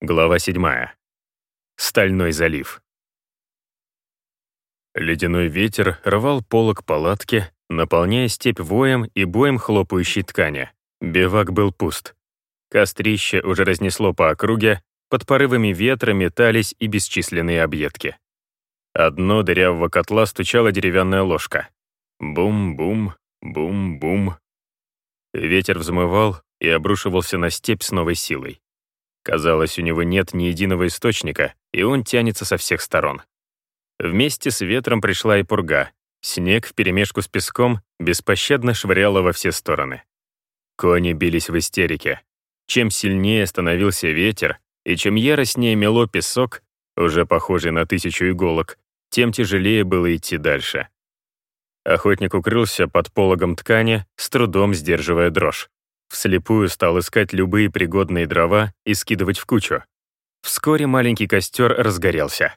Глава 7. Стальной залив. Ледяной ветер рвал полог палатки, наполняя степь воем и боем хлопающей ткани. Бивак был пуст. Кострище уже разнесло по округе, под порывами ветра метались и бесчисленные объедки. Одно дырявого котла стучала деревянная ложка. Бум-бум, бум-бум. Ветер взмывал и обрушивался на степь с новой силой. Казалось, у него нет ни единого источника, и он тянется со всех сторон. Вместе с ветром пришла и пурга. Снег вперемешку с песком беспощадно швыряло во все стороны. Кони бились в истерике. Чем сильнее становился ветер, и чем яростнее мело песок, уже похожий на тысячу иголок, тем тяжелее было идти дальше. Охотник укрылся под пологом ткани, с трудом сдерживая дрожь. Вслепую стал искать любые пригодные дрова и скидывать в кучу. Вскоре маленький костер разгорелся.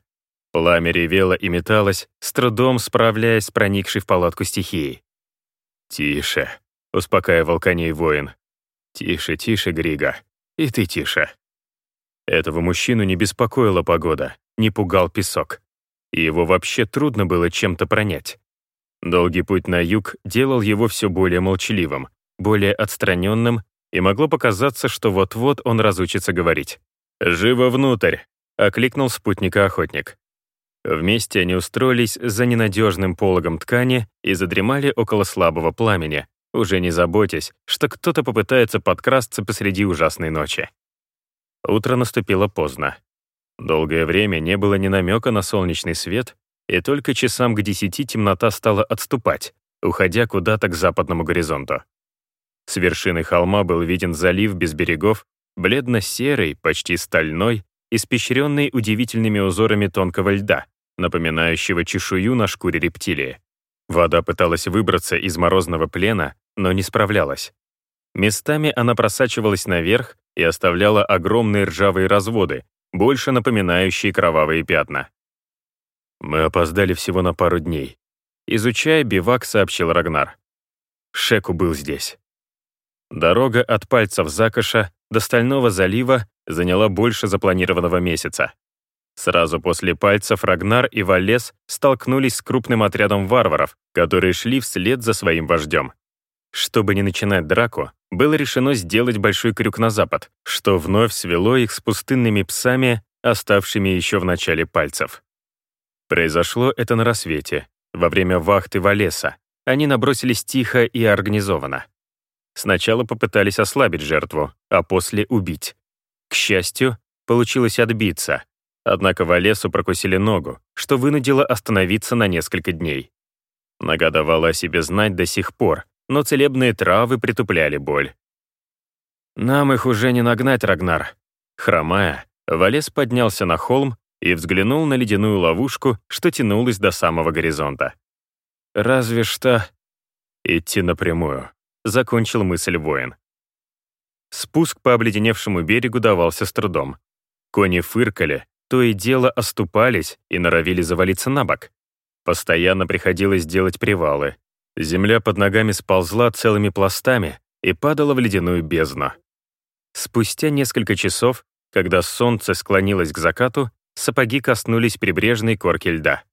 Пламя ревело и металось, с трудом справляясь с проникшей в палатку стихией. «Тише», — успокаивал коней воин. «Тише, тише, Грига. И ты тише». Этого мужчину не беспокоила погода, не пугал песок. И его вообще трудно было чем-то пронять. Долгий путь на юг делал его все более молчаливым, более отстраненным, и могло показаться, что вот-вот он разучится говорить. «Живо внутрь!» — окликнул спутника охотник. Вместе они устроились за ненадежным пологом ткани и задремали около слабого пламени, уже не заботясь, что кто-то попытается подкрасться посреди ужасной ночи. Утро наступило поздно. Долгое время не было ни намека на солнечный свет, и только часам к десяти темнота стала отступать, уходя куда-то к западному горизонту. С вершины холма был виден залив без берегов, бледно-серый, почти стальной, испещренный удивительными узорами тонкого льда, напоминающего чешую на шкуре рептилии. Вода пыталась выбраться из морозного плена, но не справлялась. Местами она просачивалась наверх и оставляла огромные ржавые разводы, больше напоминающие кровавые пятна. «Мы опоздали всего на пару дней», — изучая бивак, сообщил Рагнар. Шеку был здесь. Дорога от пальцев Закоша до Стального залива заняла больше запланированного месяца. Сразу после пальцев Рагнар и Валес столкнулись с крупным отрядом варваров, которые шли вслед за своим вождем. Чтобы не начинать драку, было решено сделать большой крюк на запад, что вновь свело их с пустынными псами, оставшими еще в начале пальцев. Произошло это на рассвете, во время вахты Валеса. Они набросились тихо и организованно. Сначала попытались ослабить жертву, а после убить. К счастью, получилось отбиться, однако Валесу прокусили ногу, что вынудило остановиться на несколько дней. Нога давала о себе знать до сих пор, но целебные травы притупляли боль. «Нам их уже не нагнать, Рагнар». Хромая, Валес поднялся на холм и взглянул на ледяную ловушку, что тянулась до самого горизонта. «Разве что...» «Идти напрямую», закончил мысль воин. Спуск по обледеневшему берегу давался с трудом. Кони фыркали, то и дело оступались и норовили завалиться на бок. Постоянно приходилось делать привалы. Земля под ногами сползла целыми пластами и падала в ледяную бездну. Спустя несколько часов, когда солнце склонилось к закату, сапоги коснулись прибрежной корки льда.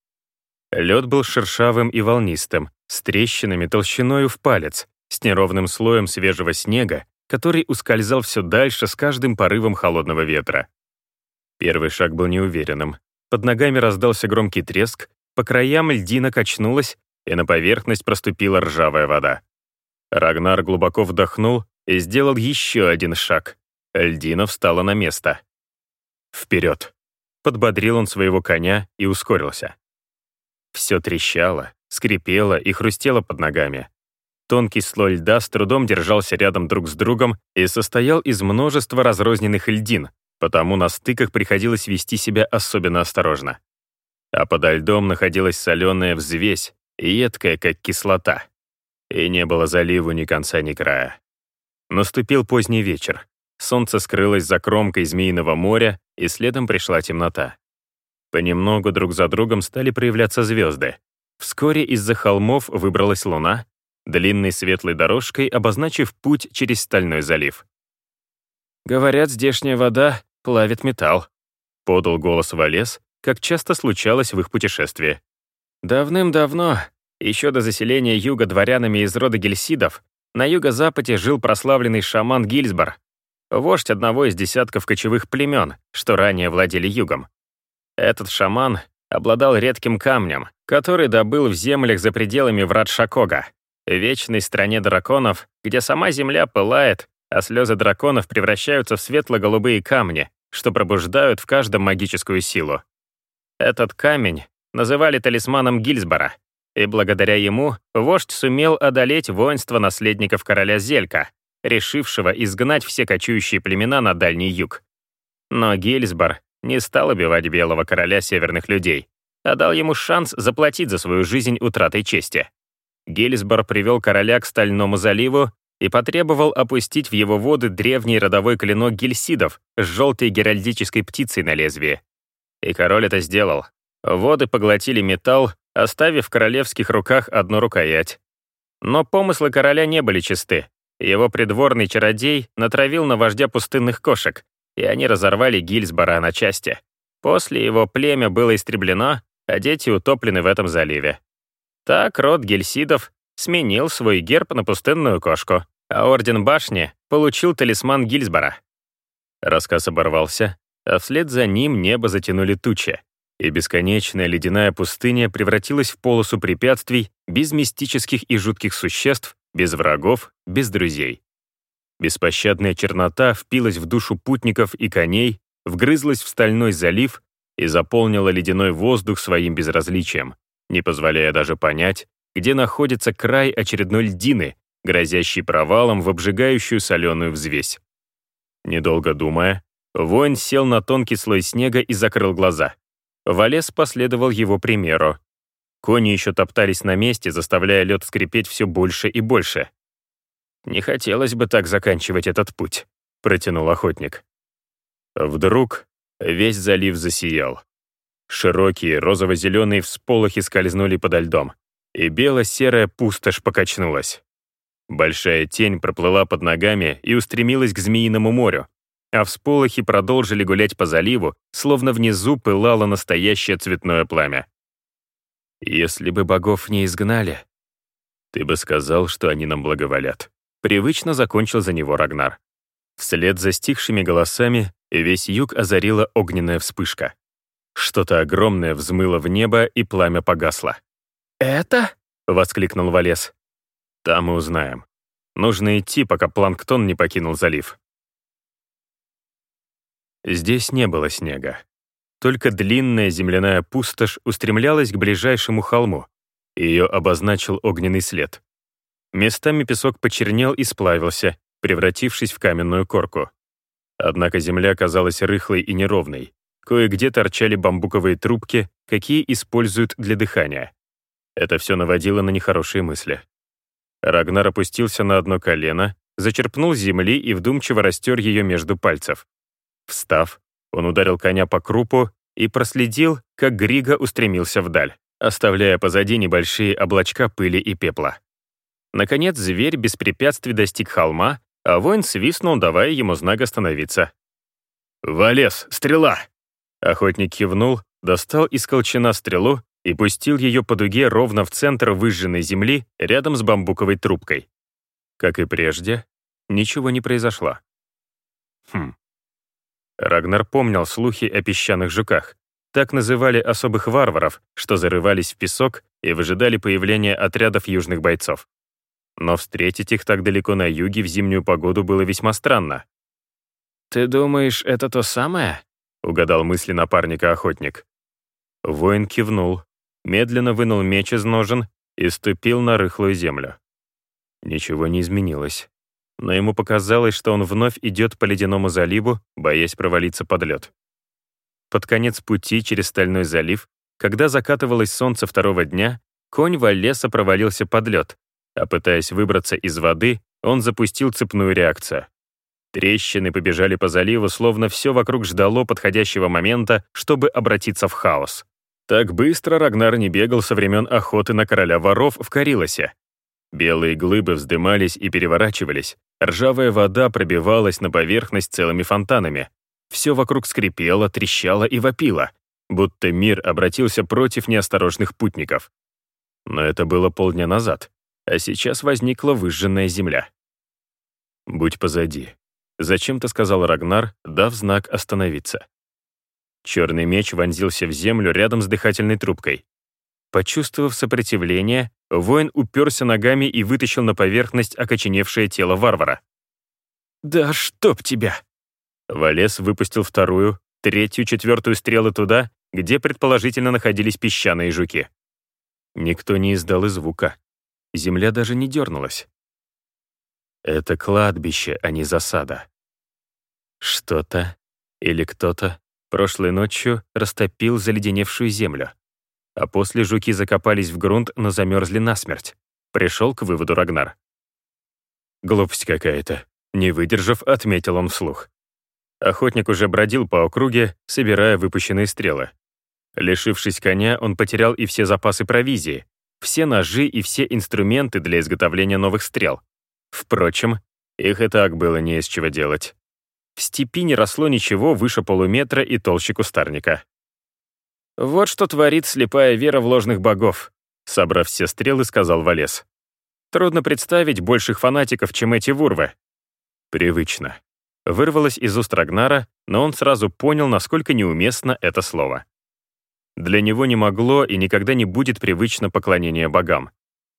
Лед был шершавым и волнистым, с трещинами толщиною в палец, с неровным слоем свежего снега, который ускользал все дальше с каждым порывом холодного ветра. Первый шаг был неуверенным. Под ногами раздался громкий треск, по краям льдина качнулась, и на поверхность проступила ржавая вода. Рагнар глубоко вдохнул и сделал еще один шаг. Льдина встала на место. «Вперед!» — подбодрил он своего коня и ускорился. Все трещало, скрипело и хрустело под ногами. Тонкий слой льда с трудом держался рядом друг с другом и состоял из множества разрозненных льдин, потому на стыках приходилось вести себя особенно осторожно. А подо льдом находилась соленая взвесь, едкая, как кислота. И не было заливу ни конца, ни края. Наступил поздний вечер. Солнце скрылось за кромкой Змеиного моря, и следом пришла темнота. Понемногу друг за другом стали проявляться звезды. Вскоре из-за холмов выбралась луна, длинной светлой дорожкой обозначив путь через Стальной залив. «Говорят, здешняя вода плавит металл», — подал голос Валес, как часто случалось в их путешествии. Давным-давно, еще до заселения юга дворянами из рода гельсидов, на юго-западе жил прославленный шаман Гильсбор, вождь одного из десятков кочевых племен, что ранее владели югом. Этот шаман обладал редким камнем, который добыл в землях за пределами врат Шакога, вечной стране драконов, где сама земля пылает, а слезы драконов превращаются в светло-голубые камни, что пробуждают в каждом магическую силу. Этот камень называли талисманом Гильсбора, и благодаря ему вождь сумел одолеть воинство наследников короля Зелька, решившего изгнать все кочующие племена на Дальний Юг. Но Гильсбор не стал убивать белого короля северных людей, а дал ему шанс заплатить за свою жизнь утратой чести. Гильсбор привел короля к Стальному заливу и потребовал опустить в его воды древний родовой клинок гельсидов с желтой геральдической птицей на лезвии. И король это сделал. Воды поглотили металл, оставив в королевских руках одну рукоять. Но помыслы короля не были чисты. Его придворный чародей натравил на вождя пустынных кошек, и они разорвали Гильсбора на части. После его племя было истреблено, а дети утоплены в этом заливе. Так род гельсидов сменил свой герб на пустынную кошку, а Орден Башни получил талисман Гильсбора. Рассказ оборвался, а вслед за ним небо затянули тучи, и бесконечная ледяная пустыня превратилась в полосу препятствий без мистических и жутких существ, без врагов, без друзей. Беспощадная чернота впилась в душу путников и коней, вгрызлась в стальной залив и заполнила ледяной воздух своим безразличием, не позволяя даже понять, где находится край очередной льдины, грозящий провалом в обжигающую соленую взвесь. Недолго думая, воин сел на тонкий слой снега и закрыл глаза. Валес последовал его примеру. Кони еще топтались на месте, заставляя лед скрипеть все больше и больше. «Не хотелось бы так заканчивать этот путь», — протянул охотник. Вдруг весь залив засиял. Широкие розово-зеленые всполохи скользнули подо льдом, и бело-серая пустошь покачнулась. Большая тень проплыла под ногами и устремилась к Змеиному морю, а всполохи продолжили гулять по заливу, словно внизу пылало настоящее цветное пламя. «Если бы богов не изгнали...» «Ты бы сказал, что они нам благоволят», — привычно закончил за него Рагнар. Вслед за стихшими голосами весь юг озарила огненная вспышка. Что-то огромное взмыло в небо, и пламя погасло. «Это?» — воскликнул Валес. «Там мы узнаем. Нужно идти, пока планктон не покинул залив». Здесь не было снега. Только длинная земляная пустошь устремлялась к ближайшему холму. Ее обозначил огненный след. Местами песок почернел и сплавился, превратившись в каменную корку. Однако земля казалась рыхлой и неровной. Кое-где торчали бамбуковые трубки, какие используют для дыхания. Это все наводило на нехорошие мысли. Рагнар опустился на одно колено, зачерпнул земли и вдумчиво растер ее между пальцев. Встав, он ударил коня по крупу и проследил, как Грига устремился вдаль, оставляя позади небольшие облачка пыли и пепла. Наконец, зверь без препятствий достиг холма, а воин свистнул, давая ему знак остановиться. «Валес, стрела!» Охотник кивнул, достал из колчана стрелу и пустил ее по дуге ровно в центр выжженной земли рядом с бамбуковой трубкой. Как и прежде, ничего не произошло. Хм, Рагнар помнил слухи о песчаных жуках. Так называли особых варваров, что зарывались в песок и выжидали появления отрядов южных бойцов. Но встретить их так далеко на юге в зимнюю погоду было весьма странно. «Ты думаешь, это то самое?» — угадал мысли напарника охотник. Воин кивнул, медленно вынул меч из ножен и ступил на рыхлую землю. Ничего не изменилось но ему показалось, что он вновь идет по ледяному заливу, боясь провалиться под лед. Под конец пути через Стальной залив, когда закатывалось солнце второго дня, конь Валлеса провалился под лед, а пытаясь выбраться из воды, он запустил цепную реакцию. Трещины побежали по заливу, словно все вокруг ждало подходящего момента, чтобы обратиться в хаос. Так быстро Рагнар не бегал со времен охоты на короля воров в Карилосе. Белые глыбы вздымались и переворачивались, ржавая вода пробивалась на поверхность целыми фонтанами. Все вокруг скрипело, трещало и вопило, будто мир обратился против неосторожных путников. Но это было полдня назад, а сейчас возникла выжженная земля. «Будь позади», — зачем-то сказал Рагнар, дав знак остановиться. Черный меч вонзился в землю рядом с дыхательной трубкой. Почувствовав сопротивление, воин уперся ногами и вытащил на поверхность окоченевшее тело варвара. «Да чтоб тебя!» Валес выпустил вторую, третью, четвертую стрелы туда, где предположительно находились песчаные жуки. Никто не издал и звука. Земля даже не дернулась. Это кладбище, а не засада. Что-то или кто-то прошлой ночью растопил заледеневшую землю. А после жуки закопались в грунт, но замерзли насмерть. Пришел к выводу Рагнар. Глупость какая-то. Не выдержав, отметил он вслух. Охотник уже бродил по округе, собирая выпущенные стрелы. Лишившись коня, он потерял и все запасы провизии, все ножи и все инструменты для изготовления новых стрел. Впрочем, их и так было не из чего делать. В степи не росло ничего выше полуметра и толще кустарника. «Вот что творит слепая вера в ложных богов», собрав все стрелы, сказал Валес. «Трудно представить больших фанатиков, чем эти вурвы». «Привычно». Вырвалось из уст Рагнара, но он сразу понял, насколько неуместно это слово. Для него не могло и никогда не будет привычно поклонение богам.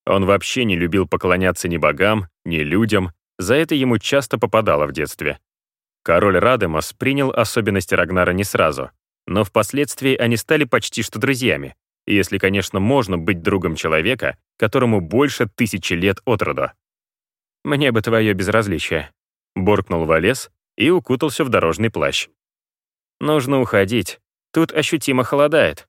Он вообще не любил поклоняться ни богам, ни людям, за это ему часто попадало в детстве. Король Радемос принял особенности Рагнара не сразу, но впоследствии они стали почти что друзьями, если, конечно, можно быть другом человека, которому больше тысячи лет от роду. «Мне бы твое безразличие», — буркнул Валес и укутался в дорожный плащ. «Нужно уходить. Тут ощутимо холодает».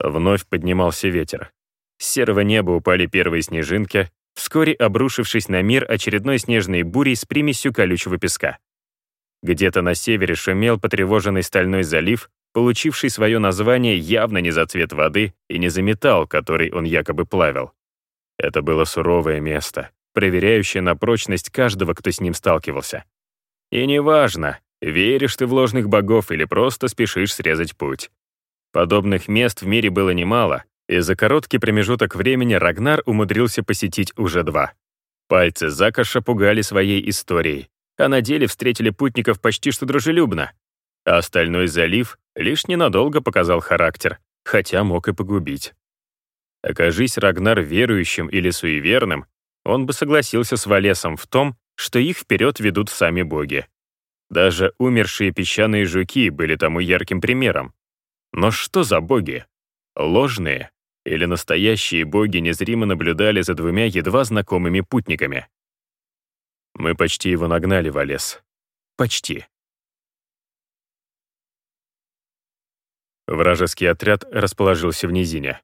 Вновь поднимался ветер. С серого неба упали первые снежинки, вскоре обрушившись на мир очередной снежной бурей с примесью колючего песка. Где-то на севере шумел потревоженный стальной залив, получивший свое название явно не за цвет воды и не за металл, который он якобы плавил. Это было суровое место, проверяющее на прочность каждого, кто с ним сталкивался. И неважно, веришь ты в ложных богов или просто спешишь срезать путь. Подобных мест в мире было немало, и за короткий промежуток времени Рагнар умудрился посетить уже два. Пальцы Закаша пугали своей историей, а на деле встретили путников почти что дружелюбно, а остальной залив лишь ненадолго показал характер, хотя мог и погубить. Окажись Рагнар верующим или суеверным, он бы согласился с Валесом в том, что их вперед ведут сами боги. Даже умершие песчаные жуки были тому ярким примером. Но что за боги? Ложные или настоящие боги незримо наблюдали за двумя едва знакомыми путниками? Мы почти его нагнали, Валес. Почти. Вражеский отряд расположился в низине.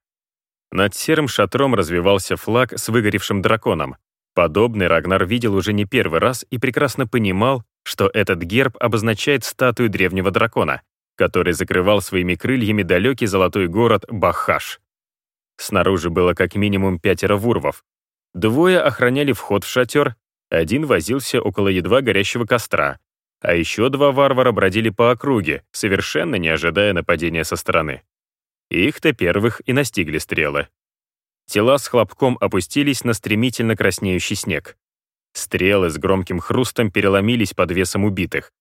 Над серым шатром развивался флаг с выгоревшим драконом. Подобный Рагнар видел уже не первый раз и прекрасно понимал, что этот герб обозначает статую древнего дракона, который закрывал своими крыльями далекий золотой город Бахаш. Снаружи было как минимум пятеро вурвов. Двое охраняли вход в шатер, один возился около едва горящего костра, а еще два варвара бродили по округе, совершенно не ожидая нападения со стороны. Их-то первых и настигли стрелы. Тела с хлопком опустились на стремительно краснеющий снег. Стрелы с громким хрустом переломились под весом убитых.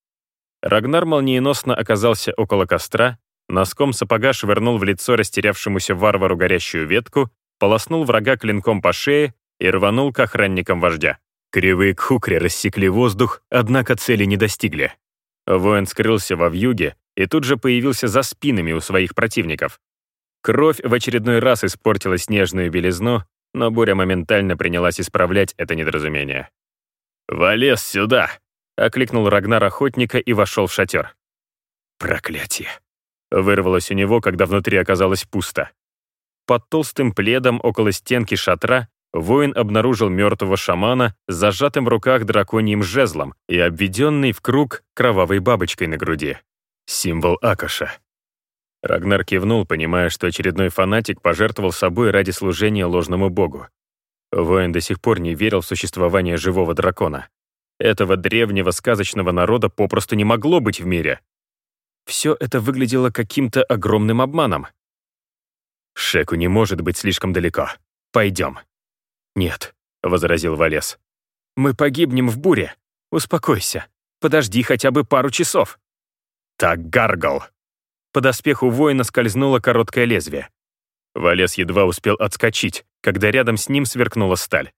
Рагнар молниеносно оказался около костра, носком сапога швырнул в лицо растерявшемуся варвару горящую ветку, полоснул врага клинком по шее и рванул к охранникам вождя. Кривые кхукри рассекли воздух, однако цели не достигли. Воин скрылся во вьюге и тут же появился за спинами у своих противников. Кровь в очередной раз испортила снежную белизну, но буря моментально принялась исправлять это недоразумение. «Валес сюда!» — окликнул Рагнар охотника и вошел в шатер. «Проклятие!» — вырвалось у него, когда внутри оказалось пусто. Под толстым пледом около стенки шатра воин обнаружил мертвого шамана с зажатым в руках драконьим жезлом и обведенный в круг кровавой бабочкой на груди. Символ Акаша. Рагнар кивнул, понимая, что очередной фанатик пожертвовал собой ради служения ложному богу. Воин до сих пор не верил в существование живого дракона. Этого древнего сказочного народа попросту не могло быть в мире. Все это выглядело каким-то огромным обманом. «Шеку не может быть слишком далеко. Пойдем». «Нет», — возразил Валес. «Мы погибнем в буре. Успокойся. Подожди хотя бы пару часов». «Так, Гаргал!» По доспеху воина скользнуло короткое лезвие. Валес едва успел отскочить, когда рядом с ним сверкнула сталь.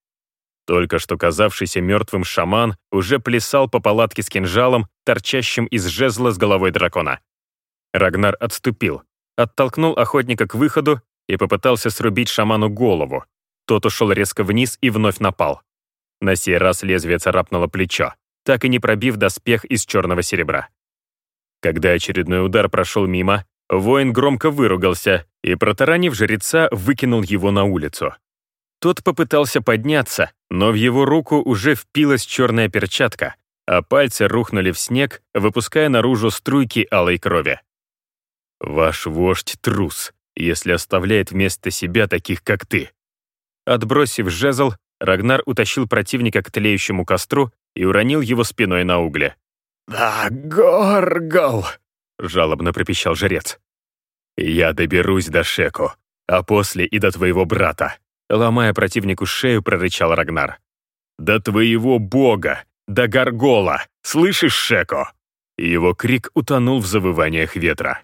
Только что казавшийся мертвым шаман уже плясал по палатке с кинжалом, торчащим из жезла с головой дракона. Рагнар отступил, оттолкнул охотника к выходу и попытался срубить шаману голову. Тот ушел резко вниз и вновь напал. На сей раз лезвие царапнуло плечо, так и не пробив доспех из черного серебра. Когда очередной удар прошел мимо, воин громко выругался и, протаранив жреца, выкинул его на улицу. Тот попытался подняться, но в его руку уже впилась черная перчатка, а пальцы рухнули в снег, выпуская наружу струйки алой крови. «Ваш вождь трус, если оставляет вместо себя таких, как ты». Отбросив жезл, Рагнар утащил противника к тлеющему костру и уронил его спиной на угле. «Да, Горгол!» — жалобно пропищал жрец. «Я доберусь до Шеку, а после и до твоего брата», Ломая противнику шею, прорычал Рагнар. «Да твоего бога! Да Гаргола! Слышишь, Шеко?» Его крик утонул в завываниях ветра.